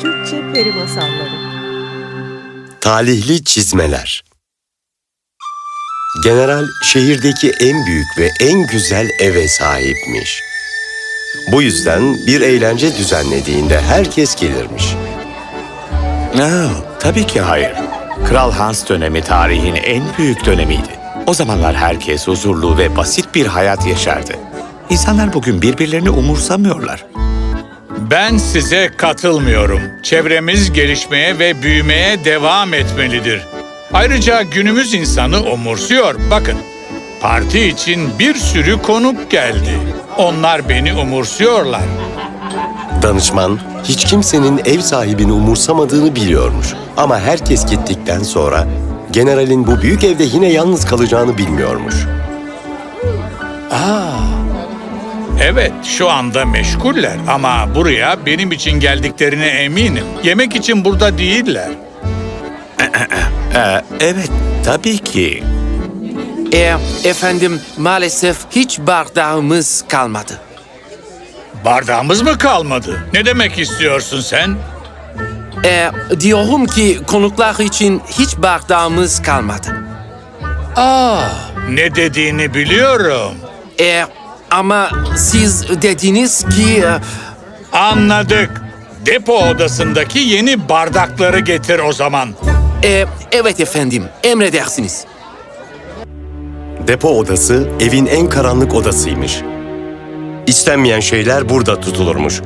Türkçe Peri Masalları Talihli çizmeler. General şehirdeki en büyük ve en güzel eve sahipmiş. Bu yüzden bir eğlence düzenlediğinde herkes gelirmiş. Aa, tabii ki hayır. Kral Hans dönemi tarihin en büyük dönemiydi. O zamanlar herkes huzurlu ve basit bir hayat yaşardı. İnsanlar bugün birbirlerini umursamıyorlar. Ben size katılmıyorum. Çevremiz gelişmeye ve büyümeye devam etmelidir. Ayrıca günümüz insanı umursuyor. Bakın, parti için bir sürü konuk geldi. Onlar beni umursuyorlar. Danışman hiç kimsenin ev sahibini umursamadığını biliyormuş. Ama herkes gittikten sonra generalin bu büyük evde yine yalnız kalacağını bilmiyormuş. Evet, şu anda meşguller ama buraya benim için geldiklerine eminim. Yemek için burada değiller. Ee, evet, tabii ki. E, efendim maalesef hiç bardağımız kalmadı. Bardağımız mı kalmadı? Ne demek istiyorsun sen? E, diyorum ki konuklar için hiç bardağımız kalmadı. Ne dediğini biliyorum. E, ama siz dediniz ki... e, Anladık. Depo odasındaki yeni bardakları getir o zaman. e, evet efendim emredersiniz. Depo odası evin en karanlık odasıymış. İstenmeyen şeyler burada tutulurmuş.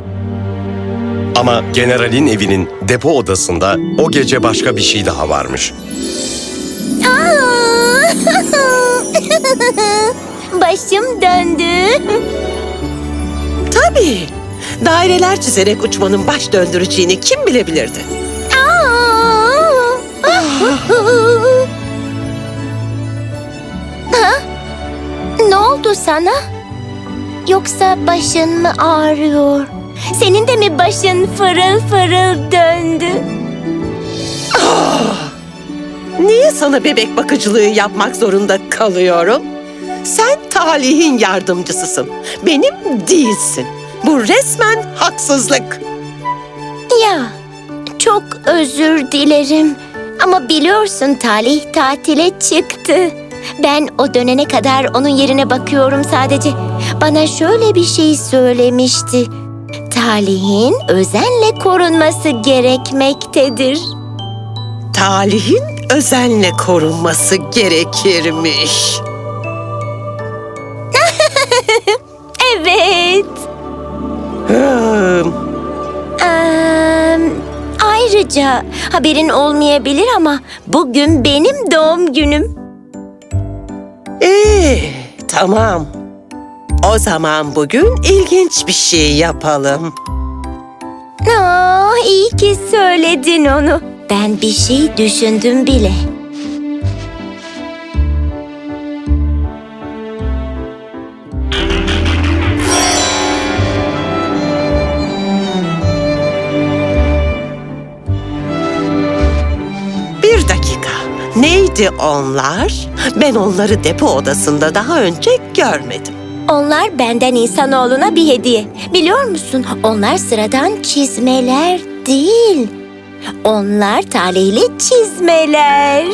Ama generalin evinin depo odasında o gece başka bir şey daha varmış. Başım döndü. Tabii. Daireler çizerek uçmanın baş döndüreceğini kim bilebilirdi? ha? Ne oldu sana? Yoksa başın mı ağrıyor? Senin de mi başın fırıl fırıl döndü? Niye sana bebek bakıcılığı yapmak zorunda kalıyorum? Sen talihin yardımcısısın. Benim değilsin. Bu resmen haksızlık. Ya, çok özür dilerim. Ama biliyorsun talih tatile çıktı. Ben o dönene kadar onun yerine bakıyorum sadece. Bana şöyle bir şey söylemişti. Talihin özenle korunması gerekmektedir. Talihin özenle korunması gerekirmiş. Ayrıca haberin olmayabilir ama bugün benim doğum günüm. İyi, tamam. O zaman bugün ilginç bir şey yapalım. Aa, iyi ki söyledin onu. Ben bir şey düşündüm bile. Neydi onlar? Ben onları depo odasında daha önce görmedim. Onlar benden insanoğluna bir hediye. Biliyor musun? Onlar sıradan çizmeler değil. Onlar talihli çizmeler.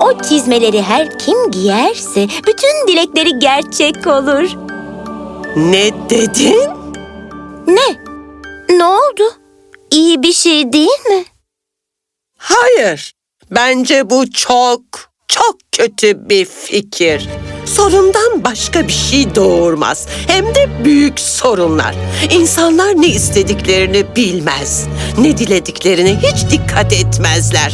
O çizmeleri her kim giyerse bütün dilekleri gerçek olur. Ne dedin? Ne? Ne oldu? İyi bir şey değil mi? Hayır. Bence bu çok, çok kötü bir fikir. Sorundan başka bir şey doğurmaz. Hem de büyük sorunlar. İnsanlar ne istediklerini bilmez. Ne dilediklerine hiç dikkat etmezler.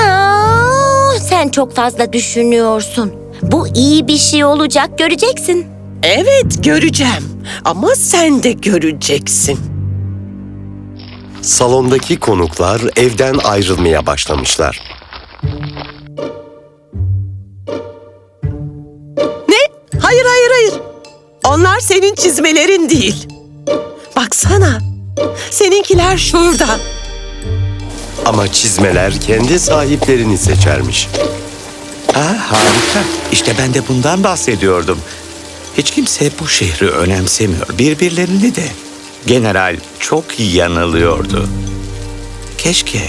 Aa, sen çok fazla düşünüyorsun. Bu iyi bir şey olacak göreceksin. Evet göreceğim. Ama sen de göreceksin. Salondaki konuklar evden ayrılmaya başlamışlar. Ne? Hayır hayır hayır. Onlar senin çizmelerin değil. Baksana. Seninkiler şurada. Ama çizmeler kendi sahiplerini seçermiş. Aa, harika. İşte ben de bundan bahsediyordum. Hiç kimse bu şehri önemsemiyor. Birbirlerini de. General çok yanılıyordu. Keşke,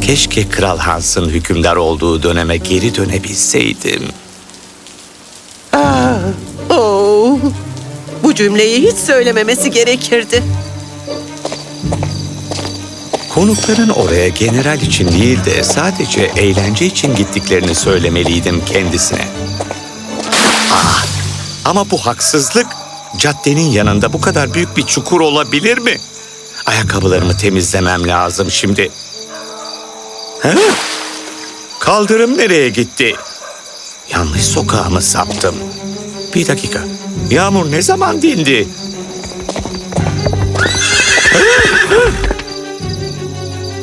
keşke Kral Hans'ın hükümdar olduğu döneme geri dönebilseydim. Oo, bu cümleyi hiç söylememesi gerekirdi. Konukların oraya general için değil de sadece eğlence için gittiklerini söylemeliydim kendisine. Ah, ama bu haksızlık. Caddenin yanında bu kadar büyük bir çukur olabilir mi? Ayakkabılarımı temizlemem lazım şimdi. He? Kaldırım nereye gitti? Yanlış sokağa mı saptım? Bir dakika. Yağmur ne zaman dindi?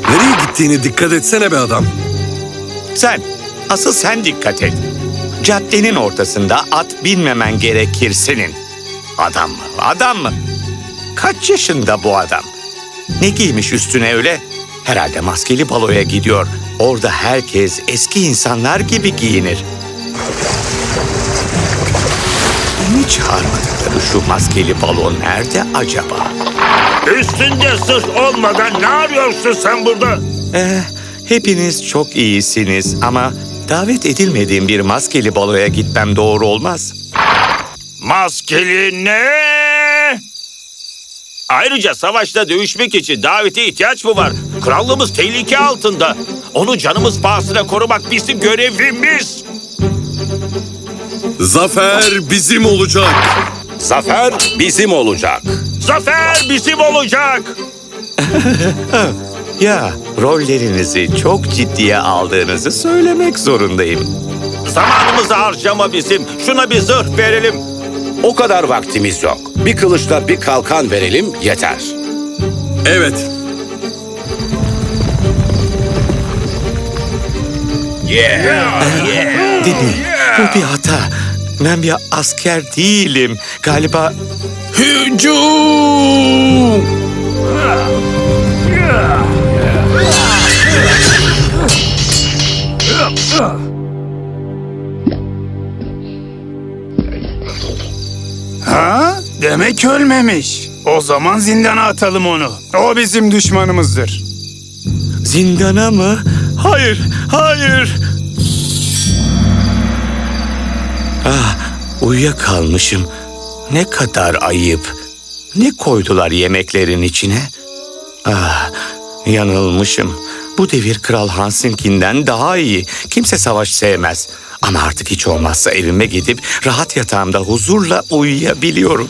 Nereye gittiğini dikkat etsene be adam. Sen, asıl sen dikkat et. Caddenin ortasında at binmemen gerekir senin. Adam mı? Adam mı? Kaç yaşında bu adam? Ne giymiş üstüne öyle? Herhalde maskeli baloya gidiyor. Orada herkes eski insanlar gibi giyinir. Beni çağırmadıkları şu maskeli balo nerede acaba? Üstünde zırh olmadan ne arıyorsun sen burada? Eh, hepiniz çok iyisiniz ama davet edilmediğim bir maskeli baloya gitmem doğru olmaz. Maskeli ne? Ayrıca savaşta dövüşmek için davete ihtiyaç mı var? Krallığımız tehlike altında. Onu canımız pahasına korumak bizim görevimiz. Zafer bizim olacak. Zafer bizim olacak. Zafer bizim olacak. Ya rollerinizi çok ciddiye aldığınızı söylemek zorundayım. Zamanımızı harcama bizim. Şuna bir zırh verelim. O kadar vaktimiz yok. Bir kılıçla bir kalkan verelim yeter. Evet. Dinleyin, bu bir hata. Ben bir asker değilim. Galiba Hücum! Demek ölmemiş. O zaman zindana atalım onu. O bizim düşmanımızdır. zindana mı? Hayır, hayır. Ah, uyuyakalmışım. Ne kadar ayıp. Ne koydular yemeklerin içine? Ah, yanılmışım. Bu devir Kral Hans'ınkinden daha iyi. Kimse savaş sevmez. Ama artık hiç olmazsa evime gidip rahat yatağımda huzurla uyuyabiliyorum.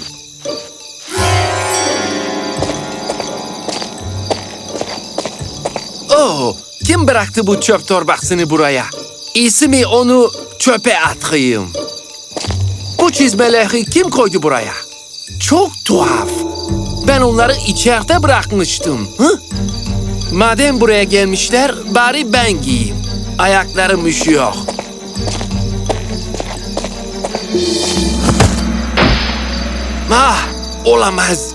Kim bıraktı bu çöp torbasını buraya? İyisi mi onu çöpe atayım? Bu çizmeleri kim koydu buraya? Çok tuhaf. Ben onları içeride bırakmıştım. Hı? Madem buraya gelmişler, bari ben giyeyim. Ayaklarım üşüyor. Ah, olamaz.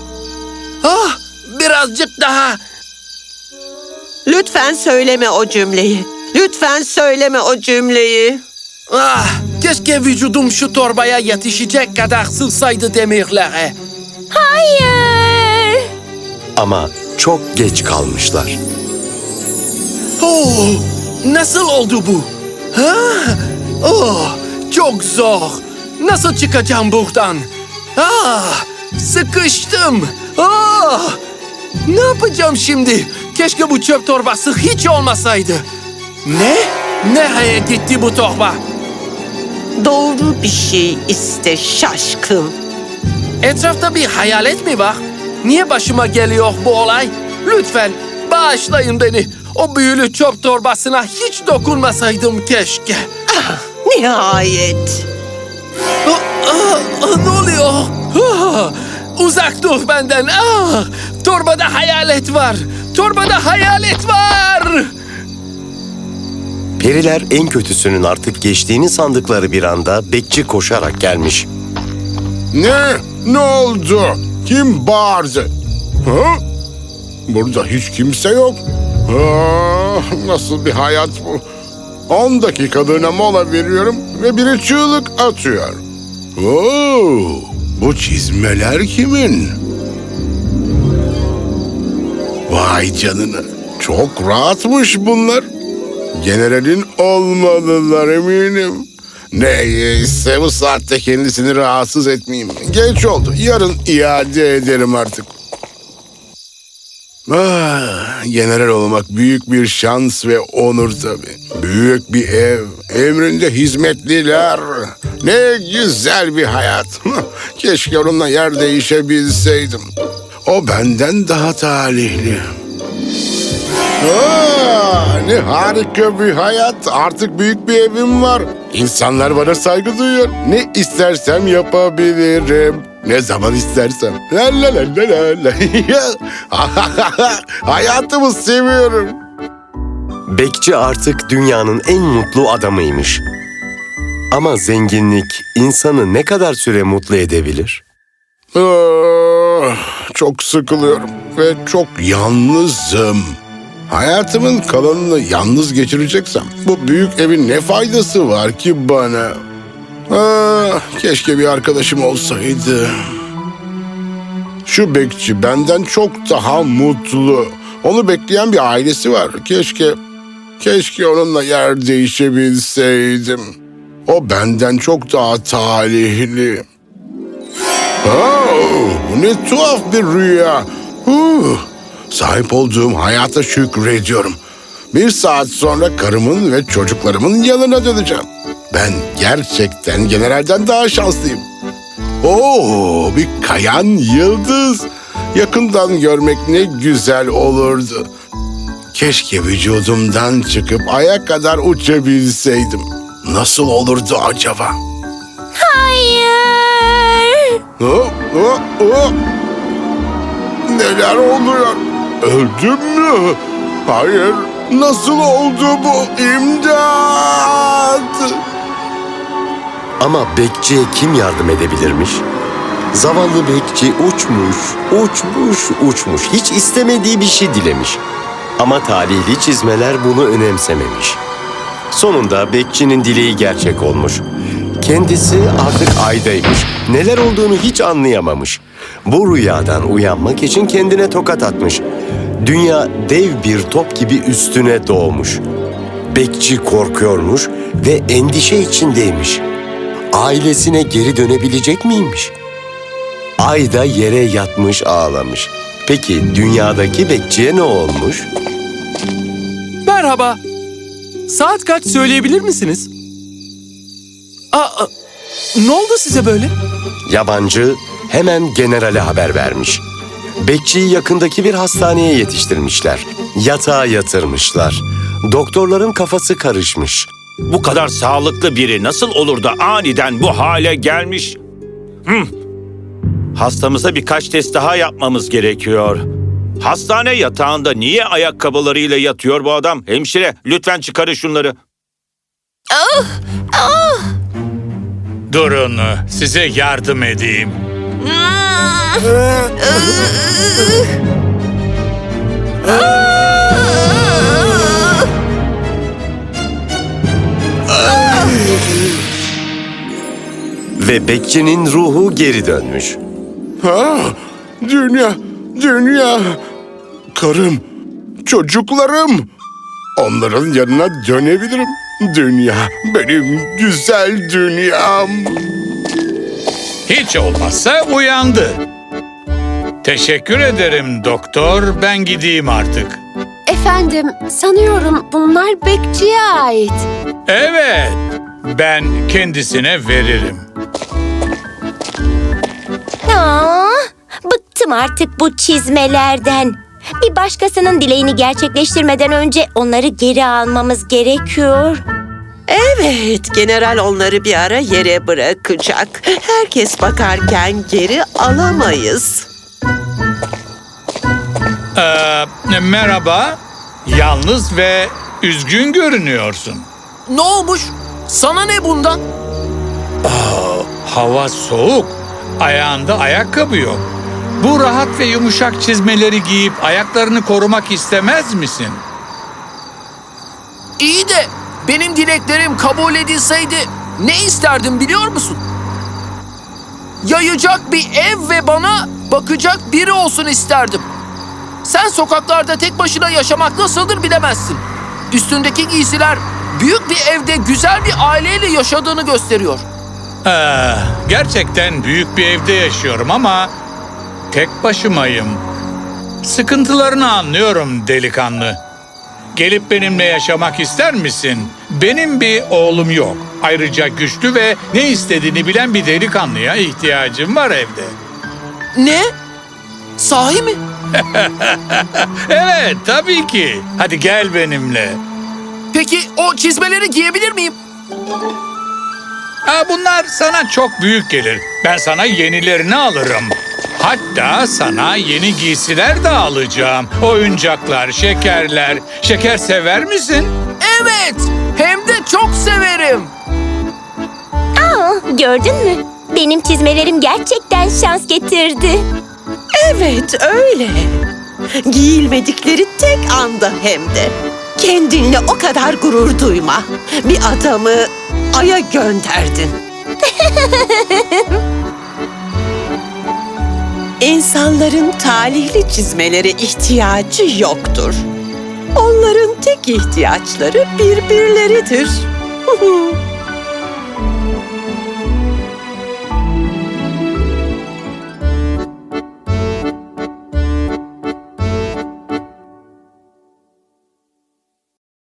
Ah, birazcık daha. Lütfen söyleme o cümleyi. Lütfen söyleme o cümleyi. Ah, keşke vücudum şu torbaya yetişecek kadar sığsaydı demirlere. Hayır. Ama çok geç kalmışlar. Oh, nasıl oldu bu? Ha? Oh, çok zor. Nasıl çıkacağım buradan? Ah, sıkıştım. Ah, ne yapacağım şimdi? Keşke bu çöp torbası hiç olmasaydı. Ne? Nereye gitti bu torba? Doğru bir şey iste şaşkın. Etrafta bir hayalet mi var? Niye başıma geliyor bu olay? Lütfen bağışlayın beni. O büyülü çöp torbasına hiç dokunmasaydım keşke. Nihayet. Ah, ah, ah, ne oluyor? Ah, uzak dur benden. Ah, torbada hayalet var. Torbada hayalet var. Periler en kötüsünün artık geçtiğini sandıkları bir anda bekçi koşarak gelmiş. Ne? Ne oldu? Kim bağırdı? Ha? Burada hiç kimse yok. Ah, nasıl bir hayat bu? 10 dakikalığına mola veriyorum ve biri çığlık atıyor. Oo, bu çizmeler kimin? Vay canına. Çok rahatmış bunlar. Generalin olmalılar eminim. Neyse bu saatte kendisini rahatsız etmeyeyim. Geç oldu. Yarın iade ederim artık. Ah, general olmak büyük bir şans ve onur tabii. Büyük bir ev, emrinde hizmetliler. Ne güzel bir hayat. Keşke onunla yer değişebilseydim. O benden daha talihli. Aa, ne harika bir hayat. Artık büyük bir evim var. İnsanlar bana saygı duyuyor. Ne istersem yapabilirim. Ne zaman istersem. La la la la la. Hayatımı seviyorum. Bekçi artık dünyanın en mutlu adamıymış. Ama zenginlik insanı ne kadar süre mutlu edebilir? Ah, çok sıkılıyorum ve çok yalnızım. Hayatımın kalanını yalnız geçireceksem bu büyük evin ne faydası var ki bana? Ah, keşke bir arkadaşım olsaydı. Şu bekçi benden çok daha mutlu. Onu bekleyen bir ailesi var. Keşke, keşke onunla yer değişebilseydim. O benden çok daha talihli. Bu ne tuhaf bir rüya. Huh, sahip olduğum hayata şükrediyorum. Bir saat sonra karımın ve çocuklarımın yanına döneceğim. Ben gerçekten generalden daha şanslıyım. Oo, bir kayan yıldız. Yakından görmek ne güzel olurdu. Keşke vücudumdan çıkıp aya kadar uçabilseydim. Nasıl olurdu acaba? Hayır. Neler oluyor? Öldüm mü? Hayır. Nasıl oldu bu? İmdat! Ama bekçiye kim yardım edebilirmiş? Zavallı bekçi uçmuş, uçmuş, uçmuş. Hiç istemediği bir şey dilemiş. Ama talihli çizmeler bunu önemsememiş. Sonunda bekçinin dileği gerçek olmuş. Kendisi artık aydaymış. Neler olduğunu hiç anlayamamış. Bu rüyadan uyanmak için kendine tokat atmış. Dünya dev bir top gibi üstüne doğmuş. Bekçi korkuyormuş ve endişe içindeymiş. Ailesine geri dönebilecek miymiş? Ay da yere yatmış ağlamış. Peki dünyadaki bekçiye ne olmuş? Merhaba. Saat kaç söyleyebilir misiniz? Ne oldu size böyle? Yabancı hemen generale haber vermiş. Bekçiyi yakındaki bir hastaneye yetiştirmişler. Yatağa yatırmışlar. Doktorların kafası karışmış. Bu kadar sağlıklı biri nasıl olur da aniden bu hale gelmiş? Hmm. Hastamıza birkaç test daha yapmamız gerekiyor. Hastane yatağında niye ayakkabılarıyla yatıyor bu adam? Hemşire lütfen çıkarın şunları. Durun, size yardım edeyim. Ve bekçinin ruhu geri dönmüş. Ha, dünya, dünya. Karım, çocuklarım. Onların yanına dönebilirim. Dünya, benim güzel dünyam. Hiç olmazsa uyandı. Teşekkür ederim doktor. Ben gideyim artık. Efendim, sanıyorum bunlar bekçiye ait. Evet, ben kendisine veririm. Aa, bıktım artık bu çizmelerden. Bir başkasının dileğini gerçekleştirmeden önce onları geri almamız gerekiyor. Evet, general onları bir ara yere bırakacak. Herkes bakarken geri alamayız. Ee, merhaba, yalnız ve üzgün görünüyorsun. Ne olmuş? Sana ne bundan? Hava soğuk, ayağında ayakkabı yok. Bu rahat ve yumuşak çizmeleri giyip ayaklarını korumak istemez misin? İyi de benim dileklerim kabul edilseydi ne isterdim biliyor musun? Yayacak bir ev ve bana bakacak biri olsun isterdim. Sen sokaklarda tek başına yaşamak nasıldır bilemezsin. Üstündeki giysiler büyük bir evde güzel bir aileyle yaşadığını gösteriyor. Ah, gerçekten büyük bir evde yaşıyorum ama tek başımayım. Sıkıntılarını anlıyorum delikanlı. Gelip benimle yaşamak ister misin? Benim bir oğlum yok. Ayrıca güçlü ve ne istediğini bilen bir delikanlıya ihtiyacım var evde. Ne? Sahi mi? Evet, tabii ki. Hadi gel benimle. Peki o çizmeleri giyebilir miyim? Ha, bunlar sana çok büyük gelir. Ben sana yenilerini alırım. Hatta sana yeni giysiler de alacağım. Oyuncaklar, şekerler. Şeker sever misin? Evet. Hem de çok severim. Aa, gördün mü? Benim çizmelerim gerçekten şans getirdi. Evet öyle. Giyilmedikleri tek anda hem de. Kendinle o kadar gurur duyma. Bir adamı aya gönderdin. İnsanların talihli çizmelere ihtiyacı yoktur. Onların tek ihtiyaçları birbirleridir.